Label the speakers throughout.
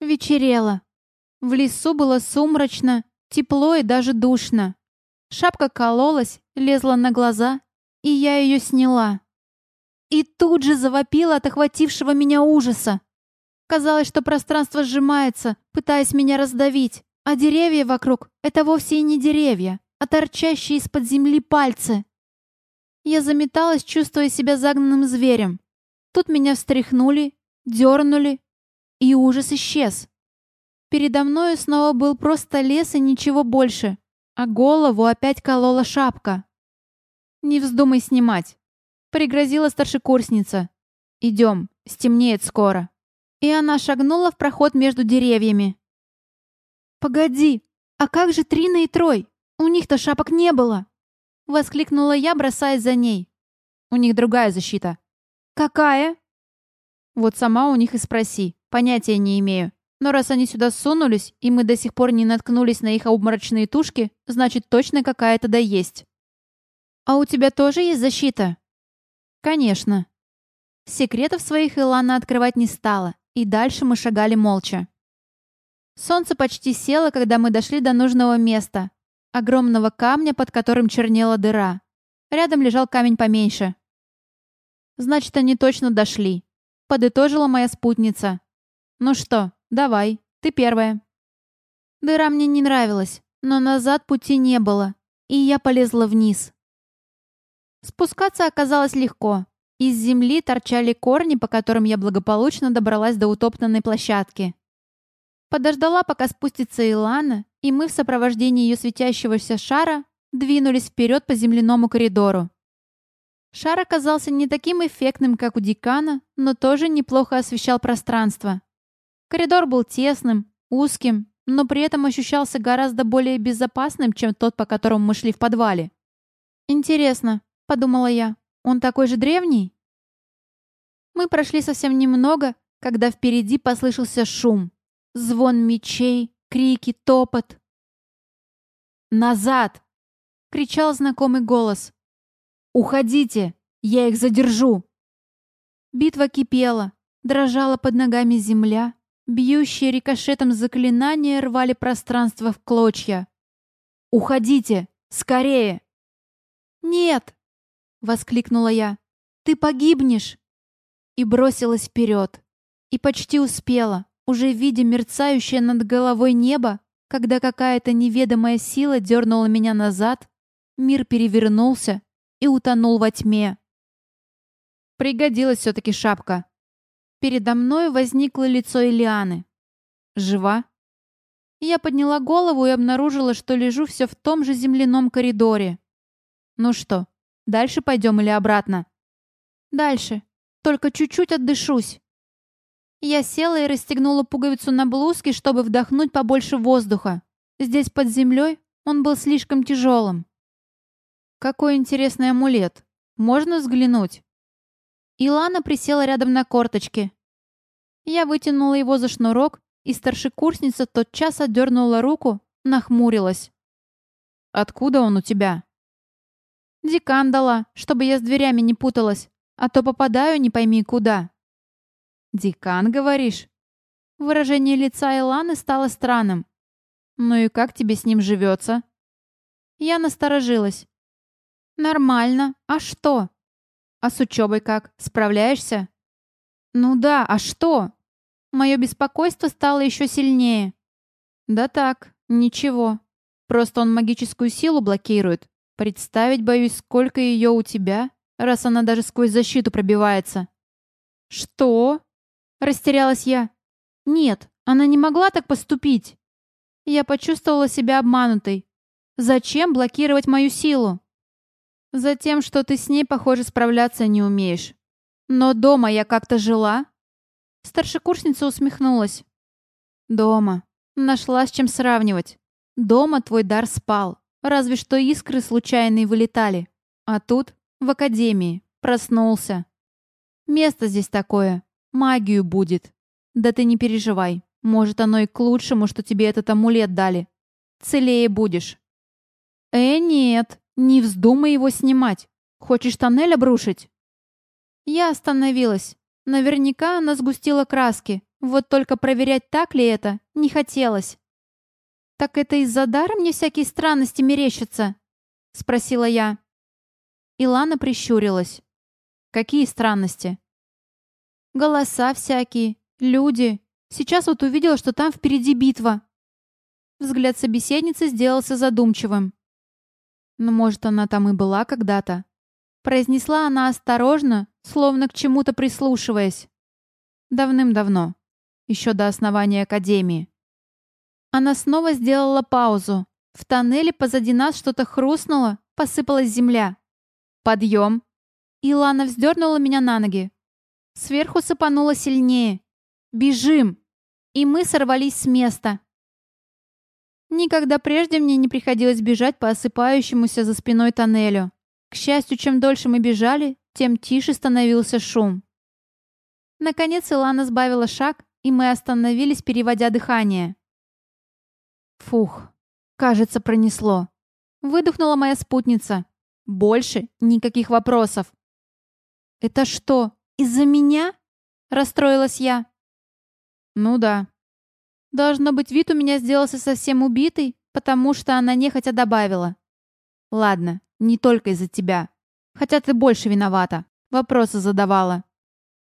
Speaker 1: Вечерело. В лесу было сумрачно, тепло и даже душно. Шапка кололась, лезла на глаза, и я ее сняла. И тут же завопила от охватившего меня ужаса. Казалось, что пространство сжимается, пытаясь меня раздавить, а деревья вокруг — это вовсе и не деревья, а торчащие из-под земли пальцы. Я заметалась, чувствуя себя загнанным зверем. Тут меня встряхнули, дернули, и ужас исчез. Передо мною снова был просто лес и ничего больше, а голову опять колола шапка. «Не вздумай снимать», — пригрозила старшекурсница. «Идем, стемнеет скоро». И она шагнула в проход между деревьями. «Погоди, а как же Трина и Трой? У них-то шапок не было!» Воскликнула я, бросаясь за ней. «У них другая защита». «Какая?» «Вот сама у них и спроси. Понятия не имею. Но раз они сюда сунулись, и мы до сих пор не наткнулись на их обморочные тушки, значит, точно какая-то да есть». «А у тебя тоже есть защита?» «Конечно». Секретов своих Илана открывать не стала, и дальше мы шагали молча. Солнце почти село, когда мы дошли до нужного места. Огромного камня, под которым чернела дыра. Рядом лежал камень поменьше. «Значит, они точно дошли», — подытожила моя спутница. «Ну что, давай, ты первая». Дыра мне не нравилась, но назад пути не было, и я полезла вниз. Спускаться оказалось легко. Из земли торчали корни, по которым я благополучно добралась до утоптанной площадки. Подождала, пока спустится Илана, и мы в сопровождении ее светящегося шара двинулись вперед по земляному коридору. Шар оказался не таким эффектным, как у декана, но тоже неплохо освещал пространство. Коридор был тесным, узким, но при этом ощущался гораздо более безопасным, чем тот, по которому мы шли в подвале. «Интересно», — подумала я, он такой же древний? Мы прошли совсем немного, когда впереди послышался шум. Звон мечей, крики, топот. «Назад!» — кричал знакомый голос. «Уходите! Я их задержу!» Битва кипела, дрожала под ногами земля, бьющие рикошетом заклинания рвали пространство в клочья. «Уходите! Скорее!» «Нет!» — воскликнула я. «Ты погибнешь!» И бросилась вперед. И почти успела, уже видя мерцающее над головой небо, когда какая-то неведомая сила дернула меня назад, мир перевернулся и утонул во тьме. Пригодилась все-таки шапка. Передо мной возникло лицо Элианы. Жива? Я подняла голову и обнаружила, что лежу все в том же земляном коридоре. Ну что, Дальше пойдем или обратно?» «Дальше. Только чуть-чуть отдышусь». Я села и расстегнула пуговицу на блузке, чтобы вдохнуть побольше воздуха. Здесь под землей он был слишком тяжелым. «Какой интересный амулет. Можно взглянуть?» Илана присела рядом на корточки. Я вытянула его за шнурок, и старшекурсница тотчас отдернула руку, нахмурилась. «Откуда он у тебя?» Декан дала, чтобы я с дверями не путалась, а то попадаю не пойми куда». «Декан, говоришь?» Выражение лица Иланы стало странным. «Ну и как тебе с ним живется?» Я насторожилась. «Нормально. А что?» «А с учебой как? Справляешься?» «Ну да, а что?» Мое беспокойство стало еще сильнее. «Да так, ничего. Просто он магическую силу блокирует. Представить боюсь, сколько ее у тебя, раз она даже сквозь защиту пробивается. Что? Растерялась я. Нет, она не могла так поступить. Я почувствовала себя обманутой. Зачем блокировать мою силу? Затем, что ты с ней, похоже, справляться не умеешь. Но дома я как-то жила. Старшекурсница усмехнулась. Дома. Нашла с чем сравнивать. Дома твой дар спал. Разве что искры случайные вылетали. А тут, в академии, проснулся. Место здесь такое. Магию будет. Да ты не переживай. Может, оно и к лучшему, что тебе этот амулет дали. Целее будешь. Э, нет. Не вздумай его снимать. Хочешь тоннель обрушить? Я остановилась. Наверняка она сгустила краски. Вот только проверять, так ли это, не хотелось. «Так это из-за дара мне всякие странности мерещатся?» — спросила я. Илана прищурилась. «Какие странности?» «Голоса всякие, люди. Сейчас вот увидела, что там впереди битва». Взгляд собеседницы сделался задумчивым. «Ну, может, она там и была когда-то?» Произнесла она осторожно, словно к чему-то прислушиваясь. Давным-давно. Еще до основания Академии. Она снова сделала паузу. В тоннеле позади нас что-то хрустнуло, посыпалась земля. Подъем. Илана вздернула меня на ноги. Сверху сыпануло сильнее. «Бежим!» И мы сорвались с места. Никогда прежде мне не приходилось бежать по осыпающемуся за спиной тоннелю. К счастью, чем дольше мы бежали, тем тише становился шум. Наконец Илана сбавила шаг, и мы остановились, переводя дыхание. Фух, кажется, пронесло. Выдохнула моя спутница. Больше никаких вопросов. «Это что, из-за меня?» Расстроилась я. «Ну да». Должно быть, вид у меня сделался совсем убитый, потому что она нехотя добавила. «Ладно, не только из-за тебя. Хотя ты больше виновата. Вопросы задавала».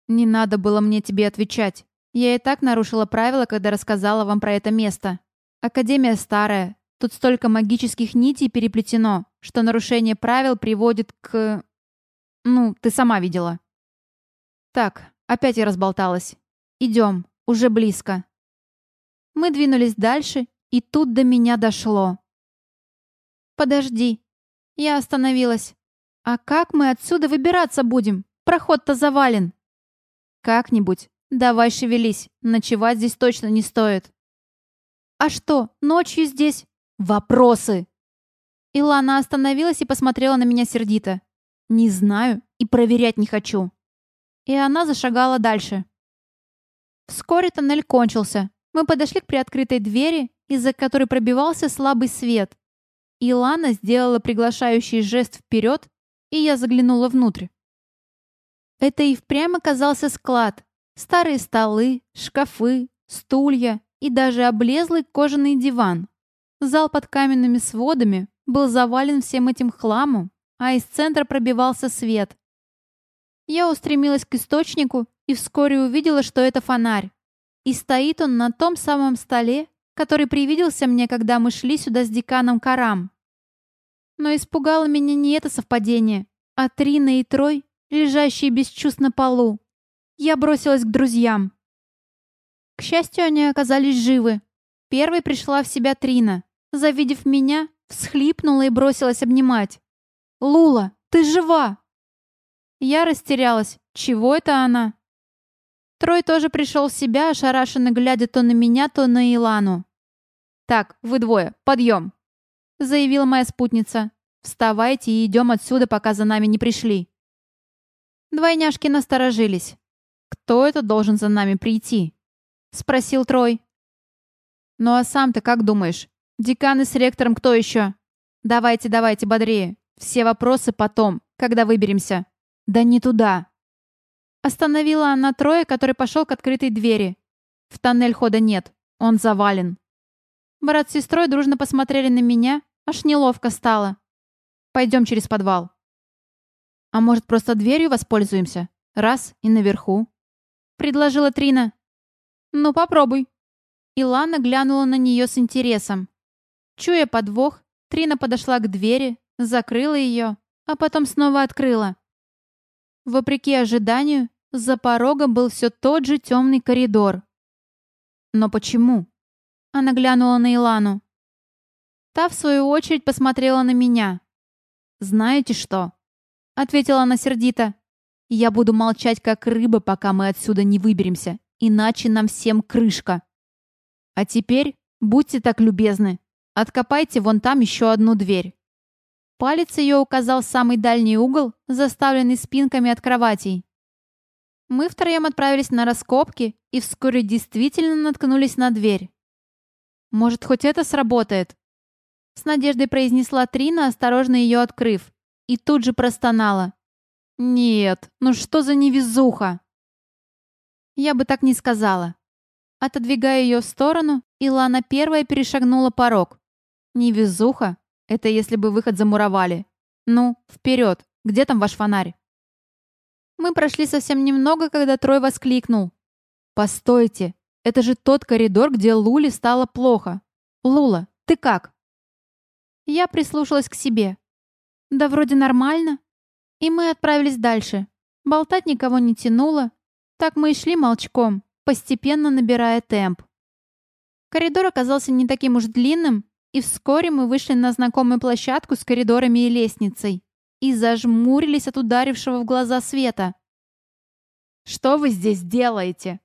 Speaker 1: «Не надо было мне тебе отвечать. Я и так нарушила правила, когда рассказала вам про это место. Академия старая. Тут столько магических нитей переплетено, что нарушение правил приводит к... Ну, ты сама видела. Так, опять я разболталась. Идем, уже близко. Мы двинулись дальше, и тут до меня дошло. Подожди. Я остановилась. А как мы отсюда выбираться будем? Проход-то завален. Как-нибудь. Давай шевелись. Ночевать здесь точно не стоит. «А что, ночью здесь?» «Вопросы!» Илана остановилась и посмотрела на меня сердито. «Не знаю и проверять не хочу». И она зашагала дальше. Вскоре тоннель кончился. Мы подошли к приоткрытой двери, из-за которой пробивался слабый свет. Илана сделала приглашающий жест вперед, и я заглянула внутрь. Это и впрямь оказался склад. Старые столы, шкафы, стулья, и даже облезлый кожаный диван. Зал под каменными сводами был завален всем этим хламом, а из центра пробивался свет. Я устремилась к источнику и вскоре увидела, что это фонарь. И стоит он на том самом столе, который привиделся мне, когда мы шли сюда с деканом Карам. Но испугало меня не это совпадение, а Трина и Трой, лежащие без чувств на полу. Я бросилась к друзьям. К счастью, они оказались живы. Первой пришла в себя Трина. Завидев меня, всхлипнула и бросилась обнимать. «Лула, ты жива!» Я растерялась. Чего это она? Трой тоже пришел в себя, ошарашенно глядя то на меня, то на Илану. «Так, вы двое, подъем!» Заявила моя спутница. «Вставайте и идем отсюда, пока за нами не пришли». Двойняшки насторожились. «Кто это должен за нами прийти?» — спросил Трой. «Ну а сам-то как думаешь? Деканы с ректором кто еще?» «Давайте, давайте, бодрее. Все вопросы потом, когда выберемся». «Да не туда». Остановила она Троя, который пошел к открытой двери. В тоннель хода нет, он завален. Брат с сестрой дружно посмотрели на меня, аж неловко стало. Пойдем через подвал. А может, просто дверью воспользуемся? Раз и наверху. Предложила Трина. «Ну, попробуй». Илана глянула на нее с интересом. Чуя подвох, Трина подошла к двери, закрыла ее, а потом снова открыла. Вопреки ожиданию, за порогом был все тот же темный коридор. «Но почему?» Она глянула на Илану. Та, в свою очередь, посмотрела на меня. «Знаете что?» Ответила она сердито. «Я буду молчать, как рыба, пока мы отсюда не выберемся иначе нам всем крышка. А теперь, будьте так любезны, откопайте вон там еще одну дверь. Палец ее указал в самый дальний угол, заставленный спинками от кроватей. Мы втроем отправились на раскопки и вскоре действительно наткнулись на дверь. «Может, хоть это сработает?» С надеждой произнесла Трина, осторожно ее открыв, и тут же простонала. «Нет, ну что за невезуха!» Я бы так не сказала. Отодвигаю ее в сторону, и Лана первая перешагнула порог. Невезуха. Это если бы выход замуровали. Ну, вперед. Где там ваш фонарь? Мы прошли совсем немного, когда Трой воскликнул. «Постойте, это же тот коридор, где Луле стало плохо. Лула, ты как?» Я прислушалась к себе. «Да вроде нормально». И мы отправились дальше. Болтать никого не тянуло. Так мы и шли молчком, постепенно набирая темп. Коридор оказался не таким уж длинным, и вскоре мы вышли на знакомую площадку с коридорами и лестницей и зажмурились от ударившего в глаза света. «Что вы здесь делаете?»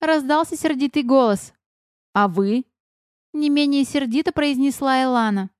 Speaker 1: Раздался сердитый голос. «А вы?» Не менее сердито произнесла Элана.